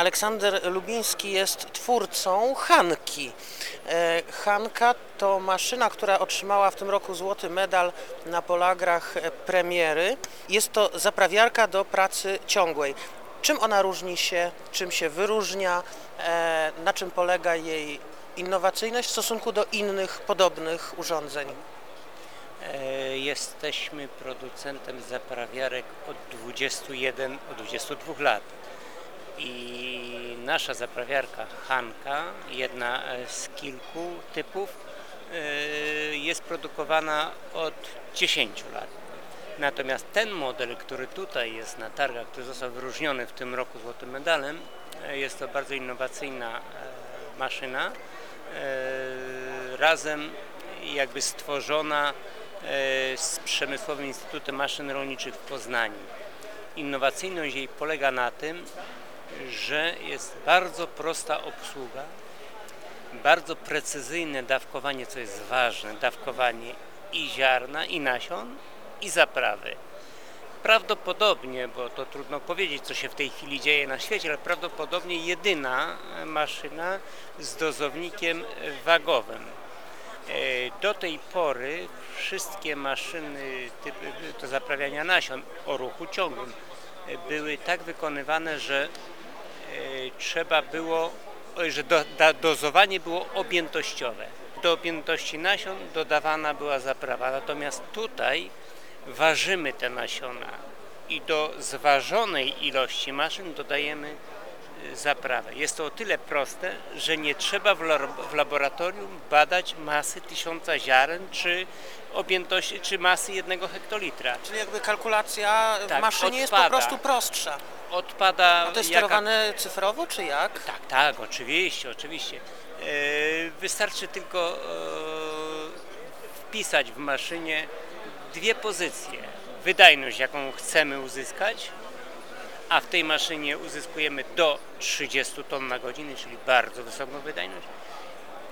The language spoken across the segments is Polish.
Aleksander Lubiński jest twórcą Hanki. E, Hanka to maszyna, która otrzymała w tym roku złoty medal na Polagrach premiery. Jest to zaprawiarka do pracy ciągłej. Czym ona różni się, czym się wyróżnia, e, na czym polega jej innowacyjność w stosunku do innych podobnych urządzeń? E, Jesteśmy producentem zaprawiarek od 21, od 22 lat. I nasza zaprawiarka Hanka, jedna e, z kilku typów, e, jest produkowana od 10 lat. Natomiast ten model, który tutaj jest na targach, który został wyróżniony w tym roku złotym medalem, e, jest to bardzo innowacyjna maszyna, razem jakby stworzona z Przemysłowym Instytutem Maszyn Rolniczych w Poznaniu. Innowacyjność jej polega na tym, że jest bardzo prosta obsługa, bardzo precyzyjne dawkowanie, co jest ważne, dawkowanie i ziarna, i nasion, i zaprawy. Prawdopodobnie, bo to trudno powiedzieć, co się w tej chwili dzieje na świecie, ale prawdopodobnie jedyna maszyna z dozownikiem wagowym. E, Do tej pory wszystkie maszyny typu, do zaprawiania nasion o ruchu ciągłym były tak wykonywane, że trzeba było, że do, da, dozowanie było objętościowe. Do objętości nasion dodawana była zaprawa, natomiast tutaj ważymy te nasiona i do zważonej ilości maszyn dodajemy zaprawę. Jest to o tyle proste, że nie trzeba w, w laboratorium badać masy tysiąca ziaren czy objętości, czy masy jednego hektolitra. Czyli jakby kalkulacja w Tak, maszynie jest po odpada. prostu prostsza. Odpada A to jest jaka- sterowane cyfrowo, czy jak? Tak, tak, oczywiście, oczywiście. E, wystarczy tylko e, wpisać w maszynie dwie pozycje. Wydajność, jaką chcemy uzyskać, a w tej maszynie uzyskujemy do 30 ton na godzinę, czyli bardzo wysoką wydajność.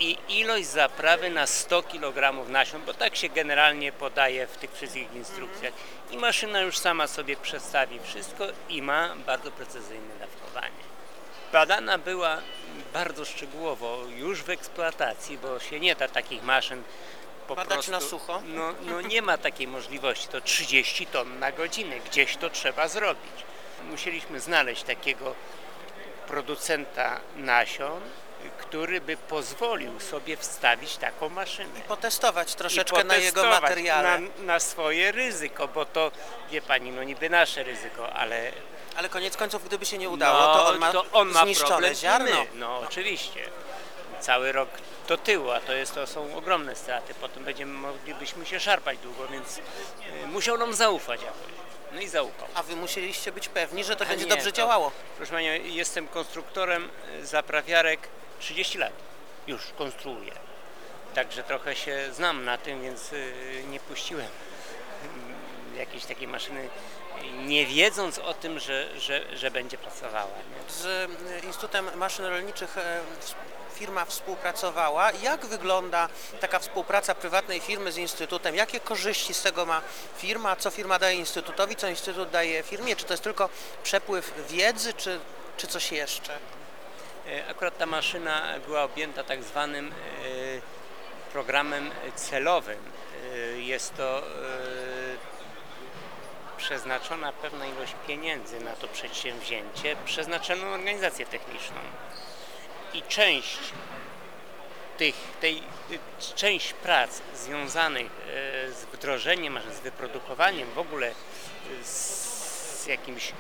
I ilość zaprawy na 100 kg nasion, bo tak się generalnie podaje w tych wszystkich instrukcjach. I maszyna już sama sobie przedstawi wszystko i ma bardzo precyzyjne dawkowanie. Badana była bardzo szczegółowo już w eksploatacji, bo się nie da takich maszyn po Badać prostu... na sucho? No, no nie ma takiej możliwości, to 30 ton na godzinę, gdzieś to trzeba zrobić. Musieliśmy znaleźć takiego producenta nasion, który by pozwolił sobie wstawić taką maszynę. Potestować I troszeczkę na jego potestować materiale. Na, na swoje ryzyko, bo to, wie pani, no niby nasze ryzyko, ale Ale koniec końców, gdyby się nie udało, no, to on ma, to on ma zniszczone i ziarno. No oczywiście. Cały rok do tyłu, a to, jest, to są ogromne straty. Potem będziemy moglibyśmy się szarpać długo, więc y, musiał nam zaufać jakoś. No i zaufał. A wy musieliście być pewni, że to A będzie nie, dobrze to- działało. Proszę Panią, jestem konstruktorem y, zaprawiarek 30 lat. Już konstruuję. Także trochę się znam na tym, więc y, nie puściłem mm, jakiejś takiej maszyny, y, nie wiedząc o tym, że, że, że będzie pracowała. Nie? Z e, Instytutem Maszyn Rolniczych e, firma współpracowała. Jak wygląda taka współpraca prywatnej firmy z Instytutem? Jakie korzyści z tego ma firma? Co firma daje Instytutowi? Co Instytut daje firmie? Czy to jest tylko przepływ wiedzy, czy, czy coś jeszcze? E, Akurat ta maszyna była objęta tak zwanym e, programem celowym. E, Jest to przeznaczona pewna ilość pieniędzy na to przedsięwzięcie, przeznaczoną organizację techniczną. I część tych, tej, część prac związanych e, z wdrożeniem, z wyprodukowaniem, w ogóle y, z jakimś,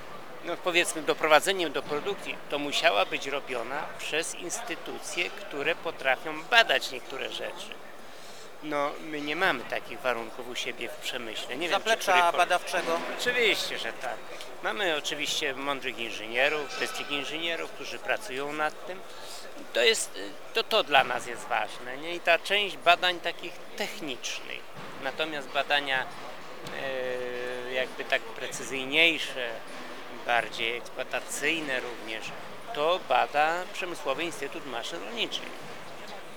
no powiedzmy, doprowadzeniem do produkcji, to musiała być robiona przez instytucje, które potrafią badać niektóre rzeczy. No, my nie mamy takich warunków u siebie w przemyśle. Nie wiem, czy Zaplecza badawczego. Oczywiście, że tak. Mamy oczywiście mądrych inżynierów, bystrych inżynierów, którzy pracują nad tym. To jest, to, to dla nas jest ważne, nie? I ta część badań takich technicznych. Natomiast badania e, jakby tak precyzyjniejsze, bardziej eksploatacyjne również, to bada Przemysłowy Instytut Maszyn Rolniczych.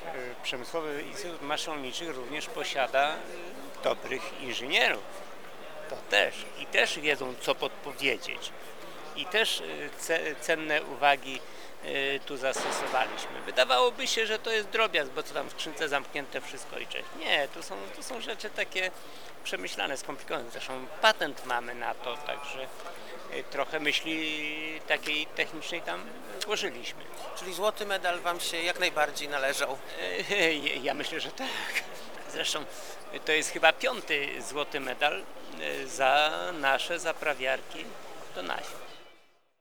E, Przemysłowy Instytut Maszyn Rolniczych również posiada e, dobrych inżynierów to też i też wiedzą, co podpowiedzieć. I też y, ce, cenne uwagi y, tu zastosowaliśmy. Wydawałoby się, że to jest drobiazg, bo co tam w skrzynce zamknięte wszystko i cześć. Nie, tu są, tu są rzeczy takie przemyślane, skomplikowane. Zresztą patent mamy na to, także y, trochę myśli takiej technicznej tam włożyliśmy. Czyli złoty medal Wam się jak najbardziej należał. Ja myślę, że tak. Zresztą to jest chyba piąty złoty medal za nasze zaprawiarki do nasion.